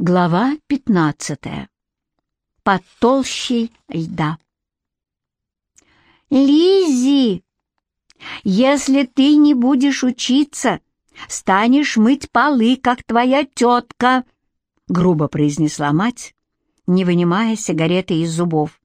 Глава 15. Под толщей льда. Лизи, если ты не будешь учиться, станешь мыть полы, как твоя тетка, грубо произнесла мать, не вынимая сигареты из зубов.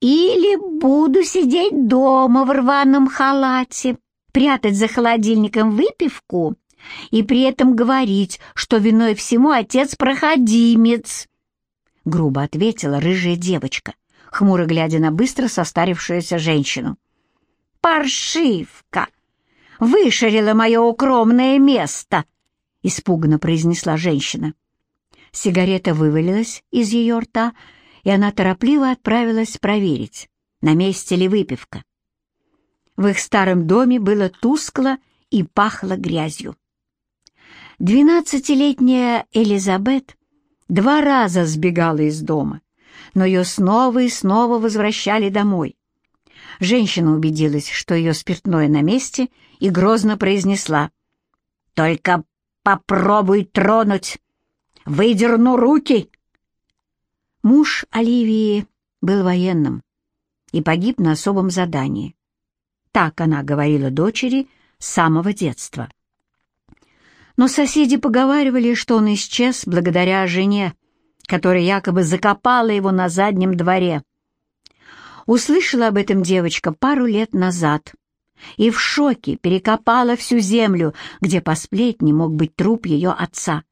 Или буду сидеть дома в рваном халате, прятать за холодильником выпивку и при этом говорить, что виной всему отец-проходимец. Грубо ответила рыжая девочка, хмуро глядя на быстро состарившуюся женщину. «Паршивка! Вышарила мое укромное место!» — испуганно произнесла женщина. Сигарета вывалилась из ее рта, и она торопливо отправилась проверить, на месте ли выпивка. В их старом доме было тускло и пахло грязью. Двенадцатилетняя Элизабет два раза сбегала из дома, но ее снова и снова возвращали домой. Женщина убедилась, что ее спиртное на месте, и грозно произнесла «Только попробуй тронуть! Выдерну руки!» Муж Оливии был военным и погиб на особом задании. Так она говорила дочери с самого детства но соседи поговаривали, что он исчез благодаря жене, которая якобы закопала его на заднем дворе. Услышала об этом девочка пару лет назад и в шоке перекопала всю землю, где по сплетне мог быть труп ее отца.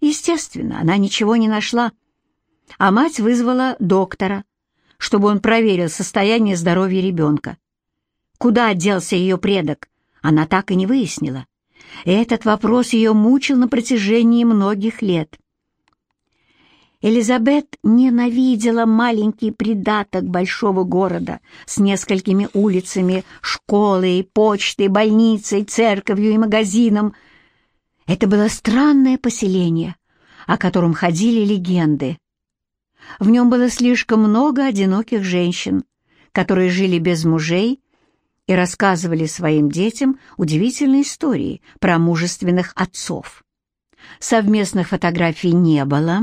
Естественно, она ничего не нашла, а мать вызвала доктора, чтобы он проверил состояние здоровья ребенка. Куда делся ее предок, она так и не выяснила. Этот вопрос ее мучил на протяжении многих лет. Элизабет ненавидела маленький придаток большого города с несколькими улицами, школой, почтой, больницей, церковью и магазином. Это было странное поселение, о котором ходили легенды. В нем было слишком много одиноких женщин, которые жили без мужей и рассказывали своим детям удивительные истории про мужественных отцов. Совместных фотографий не было,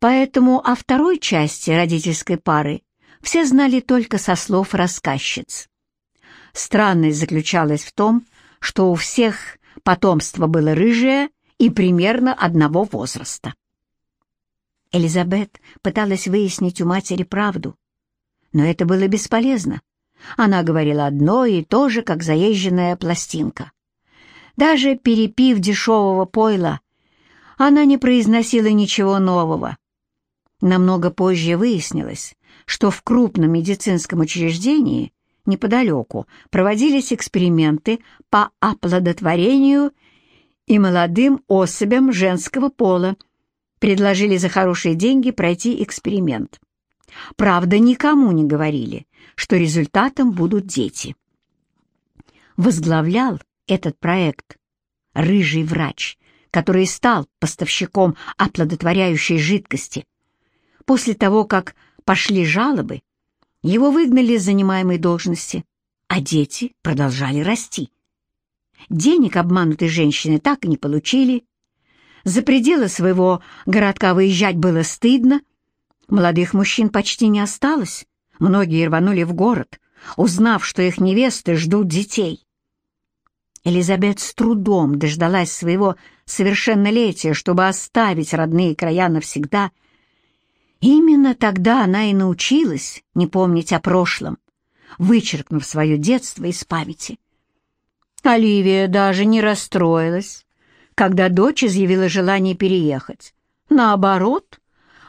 поэтому о второй части родительской пары все знали только со слов рассказчиц. Странность заключалась в том, что у всех потомство было рыжее и примерно одного возраста. Элизабет пыталась выяснить у матери правду, но это было бесполезно. Она говорила одно и то же, как заезженная пластинка. Даже перепив дешевого пойла, она не произносила ничего нового. Намного позже выяснилось, что в крупном медицинском учреждении неподалеку проводились эксперименты по оплодотворению и молодым особям женского пола. Предложили за хорошие деньги пройти эксперимент. Правда, никому не говорили, что результатом будут дети. Возглавлял этот проект рыжий врач, который стал поставщиком оплодотворяющей жидкости. После того, как пошли жалобы, его выгнали с занимаемой должности, а дети продолжали расти. Денег обманутой женщины так и не получили. За пределы своего городка выезжать было стыдно, Молодых мужчин почти не осталось. Многие рванули в город, узнав, что их невесты ждут детей. Элизабет с трудом дождалась своего совершеннолетия, чтобы оставить родные края навсегда. Именно тогда она и научилась не помнить о прошлом, вычеркнув свое детство из памяти. Оливия даже не расстроилась, когда дочь изъявила желание переехать. Наоборот,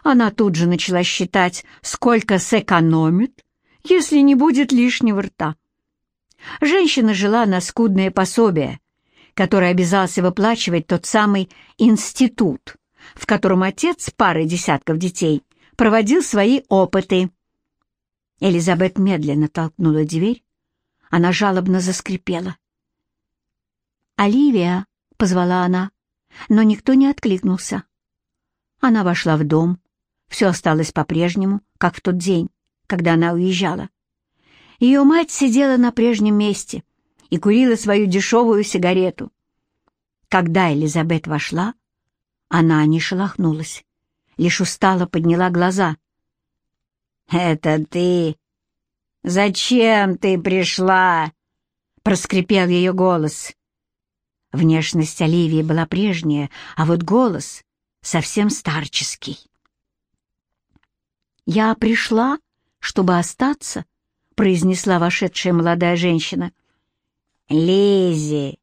она тут же начала считать, сколько сэкономит, если не будет лишнего рта. Женщина жила на скудное пособие, которое обязался выплачивать тот самый институт, в котором отец пары десятков детей проводил свои опыты. Элизабет медленно толкнула дверь, она жалобно заскрипела. «Оливия!» — позвала она, но никто не откликнулся. Она вошла в дом, все осталось по-прежнему, как в тот день, когда она уезжала. Ее мать сидела на прежнем месте и курила свою дешевую сигарету. Когда Элизабет вошла, Она не шелохнулась, лишь устало подняла глаза. «Это ты? Зачем ты пришла?» — проскрипел ее голос. Внешность Оливии была прежняя, а вот голос совсем старческий. «Я пришла, чтобы остаться», — произнесла вошедшая молодая женщина. Лизи,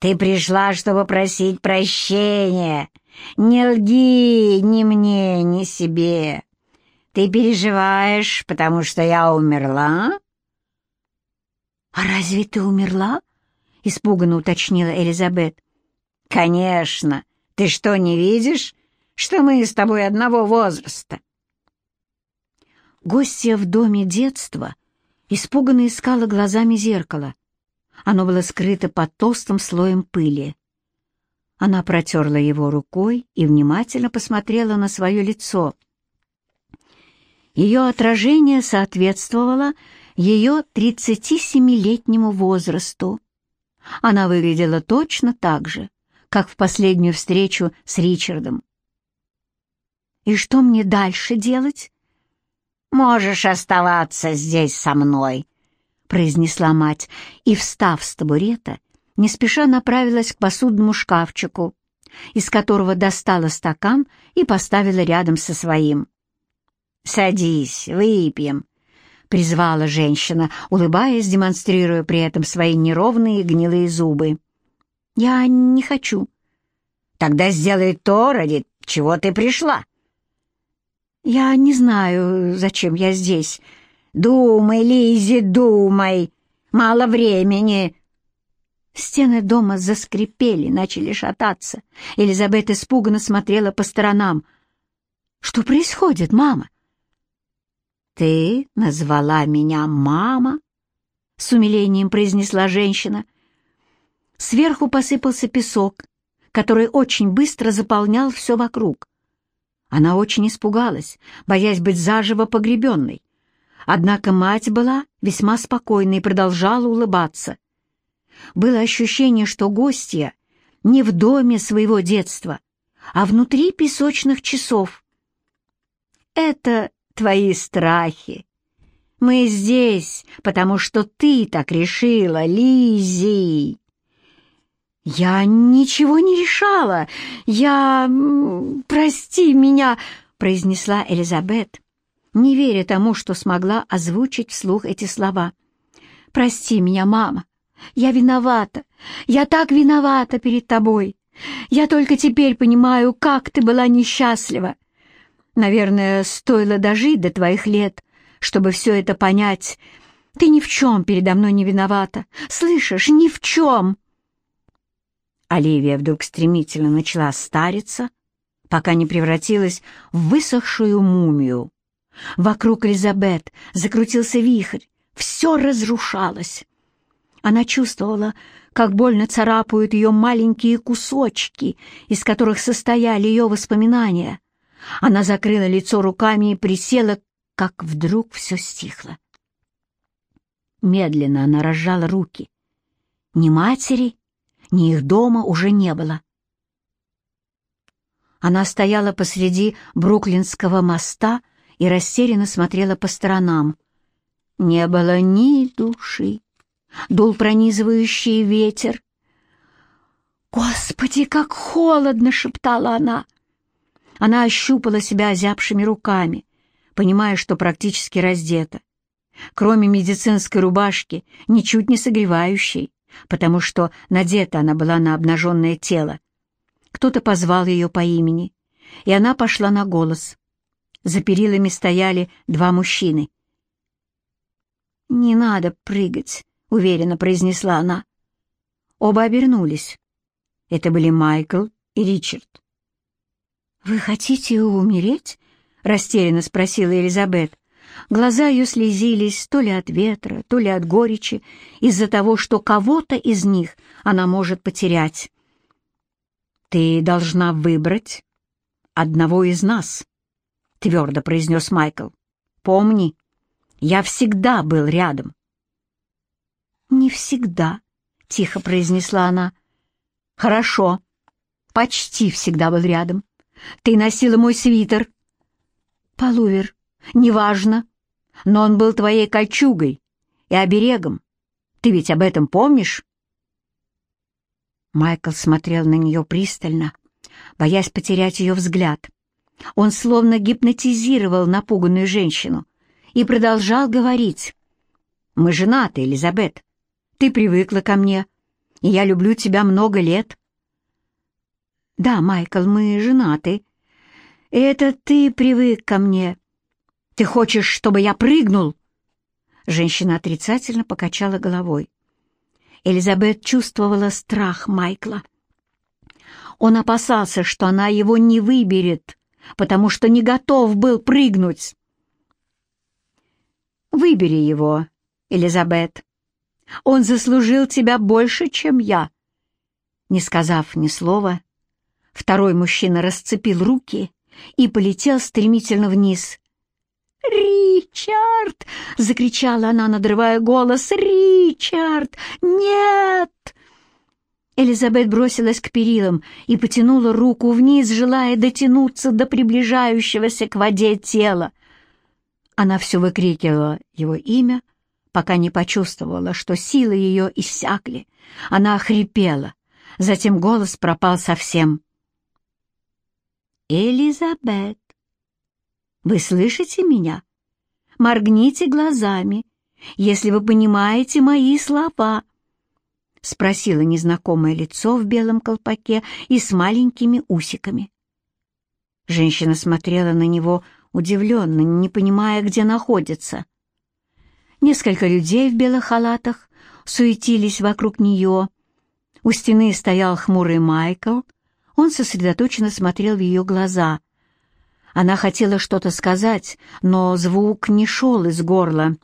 ты пришла, чтобы просить прощения. Не лги ни мне, ни себе. Ты переживаешь, потому что я умерла?» «А разве ты умерла?» — испуганно уточнила Элизабет. «Конечно. Ты что, не видишь, что мы с тобой одного возраста?» Гостья в доме детства испуганно искала глазами зеркало. Оно было скрыто под толстым слоем пыли. Она протерла его рукой и внимательно посмотрела на свое лицо. Ее отражение соответствовало ее 37-летнему возрасту. Она выглядела точно так же, как в последнюю встречу с Ричардом. «И что мне дальше делать?» «Можешь оставаться здесь со мной», — произнесла мать, и, встав с табурета, не спеша направилась к посудному шкафчику, из которого достала стакан и поставила рядом со своим. «Садись, выпьем», — призвала женщина, улыбаясь, демонстрируя при этом свои неровные гнилые зубы. «Я не хочу». «Тогда сделай то, ради чего ты пришла». «Я не знаю, зачем я здесь». «Думай, Лизи, думай! Мало времени!» Стены дома заскрипели, начали шататься. Элизабет испуганно смотрела по сторонам. «Что происходит, мама?» «Ты назвала меня мама?» — с умилением произнесла женщина. Сверху посыпался песок, который очень быстро заполнял все вокруг. Она очень испугалась, боясь быть заживо погребенной. Однако мать была весьма спокойна и продолжала улыбаться. Было ощущение, что гостья не в доме своего детства, а внутри песочных часов. «Это твои страхи. Мы здесь, потому что ты так решила, Лизи. Я ничего не решала. Я... Прости меня, произнесла Элизабет, не веря тому, что смогла озвучить вслух эти слова. Прости меня, мама. Я виновата. Я так виновата перед тобой. Я только теперь понимаю, как ты была несчастлива. Наверное, стоило дожить до твоих лет, чтобы все это понять. Ты ни в чем передо мной не виновата. Слышишь, ни в чем!» Оливия вдруг стремительно начала стариться, пока не превратилась в высохшую мумию. Вокруг Элизабет закрутился вихрь, все разрушалось. Она чувствовала, как больно царапают ее маленькие кусочки, из которых состояли ее воспоминания. Она закрыла лицо руками и присела, как вдруг все стихло. Медленно она разжала руки. Ни матери, ни их дома уже не было. Она стояла посреди Бруклинского моста и растерянно смотрела по сторонам. Не было ни души. Дул пронизывающий ветер. «Господи, как холодно!» — шептала она. Она ощупала себя озябшими руками, понимая, что практически раздета. Кроме медицинской рубашки, ничуть не согревающей, потому что надета она была на обнаженное тело. Кто-то позвал ее по имени, и она пошла на голос. За перилами стояли два мужчины. «Не надо прыгать», — уверенно произнесла она. Оба обернулись. Это были Майкл и Ричард. «Вы хотите умереть?» — растерянно спросила Элизабет. Глаза ее слезились то ли от ветра, то ли от горечи, из-за того, что кого-то из них она может потерять. «Ты должна выбрать одного из нас», — твердо произнес Майкл. «Помни, я всегда был рядом». «Не всегда», — тихо произнесла она. «Хорошо. почти всегда был рядом. Ты носила мой свитер. Полувер, неважно, но он был твоей кольчугой и оберегом. Ты ведь об этом помнишь?» Майкл смотрел на нее пристально, боясь потерять ее взгляд. Он словно гипнотизировал напуганную женщину и продолжал говорить. «Мы женаты, Элизабет. Ты привыкла ко мне, и я люблю тебя много лет». «Да, Майкл, мы женаты. Это ты привык ко мне. Ты хочешь, чтобы я прыгнул?» Женщина отрицательно покачала головой. Элизабет чувствовала страх Майкла. Он опасался, что она его не выберет, потому что не готов был прыгнуть. «Выбери его, Элизабет. Он заслужил тебя больше, чем я». Не сказав ни слова, второй мужчина расцепил руки и полетел стремительно вниз. «Ричард!» — закричала она, надрывая голос. «Ричард! Нет!» Элизабет бросилась к перилам и потянула руку вниз, желая дотянуться до приближающегося к воде тела. Она все выкрикивала его имя, пока не почувствовала, что силы ее иссякли. Она охрипела, затем голос пропал совсем. «Элизабет, вы слышите меня? Моргните глазами, если вы понимаете мои слова». — спросило незнакомое лицо в белом колпаке и с маленькими усиками. Женщина смотрела на него удивленно, не понимая, где находится. Несколько людей в белых халатах суетились вокруг нее. У стены стоял хмурый Майкл. Он сосредоточенно смотрел в ее глаза. Она хотела что-то сказать, но звук не шел из горла.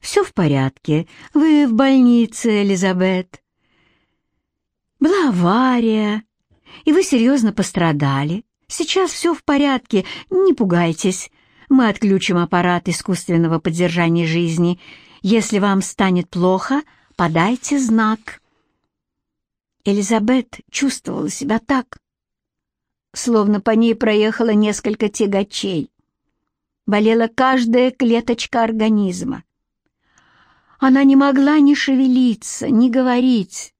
«Все в порядке. Вы в больнице, Элизабет. Была авария, и вы серьезно пострадали. Сейчас все в порядке, не пугайтесь. Мы отключим аппарат искусственного поддержания жизни. Если вам станет плохо, подайте знак». Элизабет чувствовала себя так, словно по ней проехало несколько тягачей. Болела каждая клеточка организма. Она не могла ни шевелиться, ни говорить,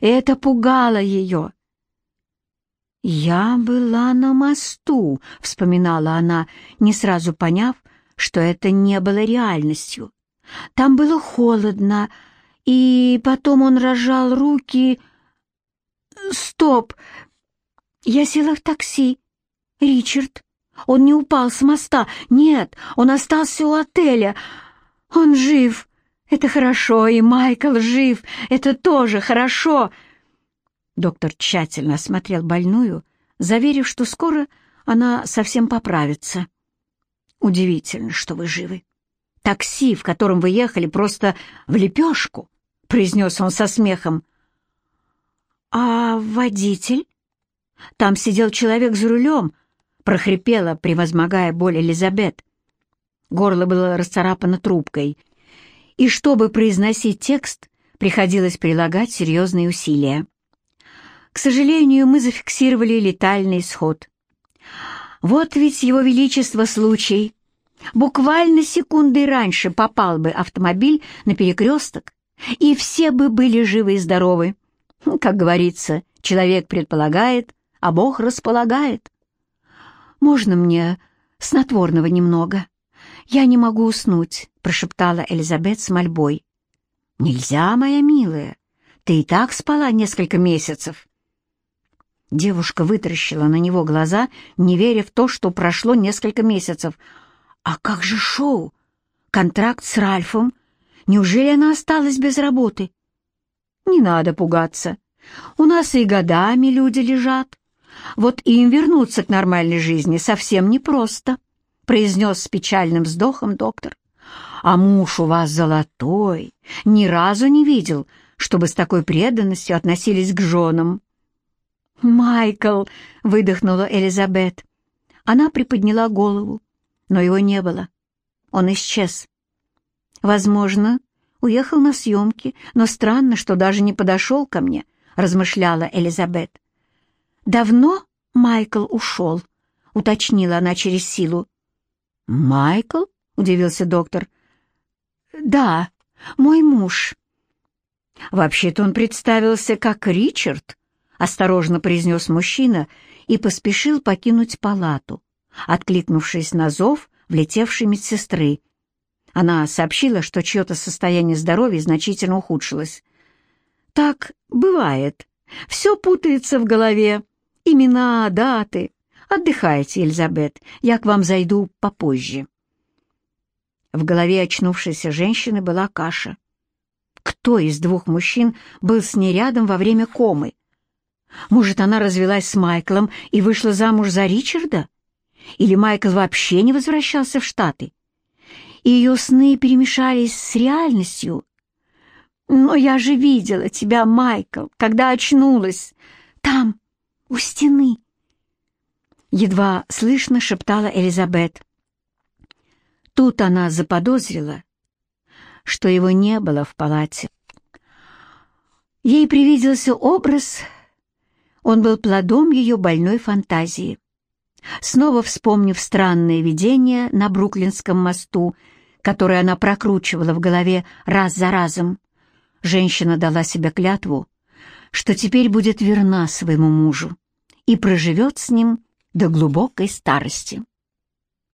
и это пугало ее. «Я была на мосту», — вспоминала она, не сразу поняв, что это не было реальностью. «Там было холодно, и потом он разжал руки...» «Стоп! Я села в такси. Ричард, он не упал с моста. Нет, он остался у отеля. Он жив. Это хорошо, и Майкл жив. Это тоже хорошо. Доктор тщательно осмотрел больную, заверив, что скоро она совсем поправится. Удивительно, что вы живы. Такси, в котором вы ехали, просто в лепешку, произнес он со смехом. А водитель? Там сидел человек за рулем, прохрипела, превозмогая боль Элизабет. Горло было расцарапано трубкой — и чтобы произносить текст, приходилось прилагать серьезные усилия. К сожалению, мы зафиксировали летальный исход. Вот ведь его величество случай. Буквально секунды раньше попал бы автомобиль на перекресток, и все бы были живы и здоровы. Как говорится, человек предполагает, а Бог располагает. «Можно мне снотворного немного?» «Я не могу уснуть», — прошептала Элизабет с мольбой. «Нельзя, моя милая. Ты и так спала несколько месяцев». Девушка вытаращила на него глаза, не веря в то, что прошло несколько месяцев. «А как же шоу? Контракт с Ральфом? Неужели она осталась без работы?» «Не надо пугаться. У нас и годами люди лежат. Вот им вернуться к нормальной жизни совсем непросто». — произнес с печальным вздохом доктор. «А муж у вас золотой, ни разу не видел, чтобы с такой преданностью относились к женам». «Майкл!» — выдохнула Элизабет. Она приподняла голову, но его не было. Он исчез. «Возможно, уехал на съемки, но странно, что даже не подошел ко мне», — размышляла Элизабет. Давно Майкл ушел?» — уточнила она через силу. «Майкл?» — удивился доктор. «Да, мой муж». «Вообще-то он представился как Ричард», — осторожно произнес мужчина и поспешил покинуть палату, откликнувшись на зов влетевшей медсестры. Она сообщила, что чье-то состояние здоровья значительно ухудшилось. «Так бывает. Все путается в голове. Имена, даты. Отдыхайте, Элизабет, я к вам зайду попозже». В голове очнувшейся женщины была каша. Кто из двух мужчин был с ней рядом во время комы? Может, она развелась с Майклом и вышла замуж за Ричарда? Или Майкл вообще не возвращался в Штаты? И ее сны перемешались с реальностью. «Но я же видела тебя, Майкл, когда очнулась. Там, у стены». Едва слышно шептала Элизабет. Тут она заподозрила, что его не было в палате. Ей привиделся образ, он был плодом ее больной фантазии. Снова вспомнив странное видение на Бруклинском мосту, которое она прокручивала в голове раз за разом, женщина дала себе клятву, что теперь будет верна своему мужу и проживет с ним до глубокой старости.